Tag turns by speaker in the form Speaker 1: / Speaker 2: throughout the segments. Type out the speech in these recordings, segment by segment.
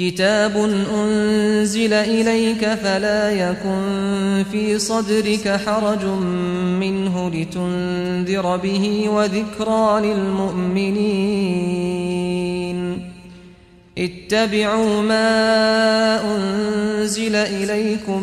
Speaker 1: كتاب أنزل إليك فلا يكن في صدرك حرج منه لتنذر به وذكرى للمؤمنين. اتبعوا ما أنزل إليكم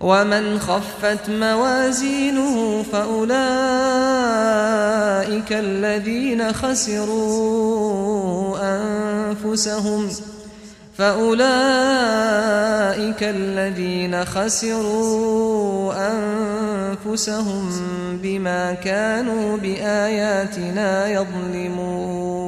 Speaker 1: ومن خفت موازينه فأولئك الذين خسروا أنفسهم فأولئك الذين خسروا أنفسهم بما كانوا بآياتنا يظلمون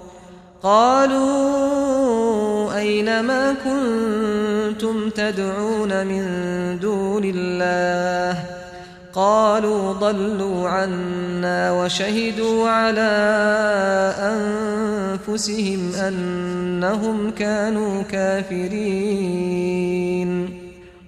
Speaker 1: قالوا أين ما كنتم تدعون من دون الله؟ قالوا ضلوا عنا وشهدوا على أنفسهم أنهم كانوا كافرين.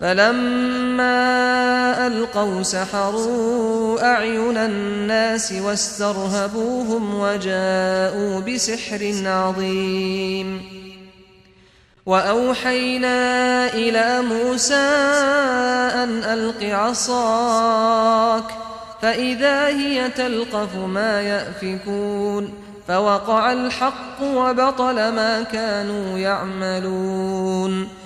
Speaker 1: فلما ألقوا سحروا أعين الناس واسترهبوهم وجاءوا بسحر عظيم. وأوحينا إلى موسى أن ألق عصاك فإذا هي تلقف ما يأفكون. فوقع الحق وبطل ما كانوا يعملون.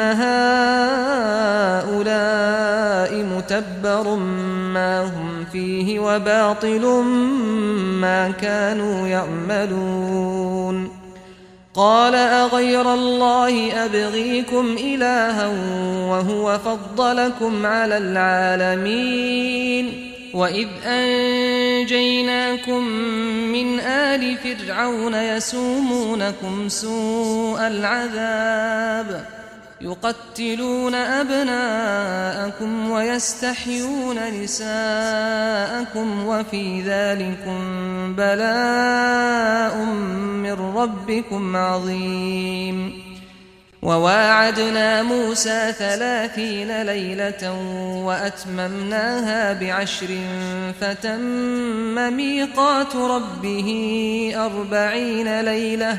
Speaker 1: هؤلاء متبر ما هم فيه وباطل ما كانوا يعملون قال أغير الله أبغيكم إلها وهو فضلكم على العالمين وإذ أنجيناكم من آل فرعون يسومونكم سوء العذاب يقتلون أبناءكم ويستحيون نساءكم وفي ذلكم بلاء من ربكم عظيم. وواعدنا موسى ثلاثين ليلة وأتممناها بعشر فتم ميقات ربه أربعين ليلة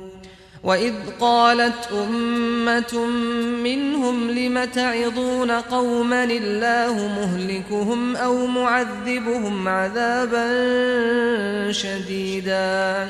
Speaker 1: وإذ قالت أمة منهم لم تعظون قوما الله مهلكهم أو معذبهم عذابا شديدا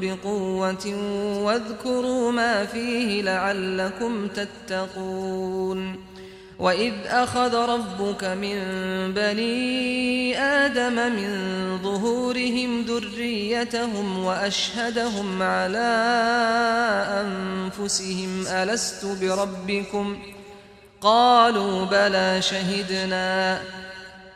Speaker 1: بقوة واذكروا ما فيه لعلكم تتقون وإذ أخذ ربك من بني آدم من ظهورهم ذريتهم وأشهدهم على أنفسهم ألست بربكم؟ قالوا بلى شهدنا.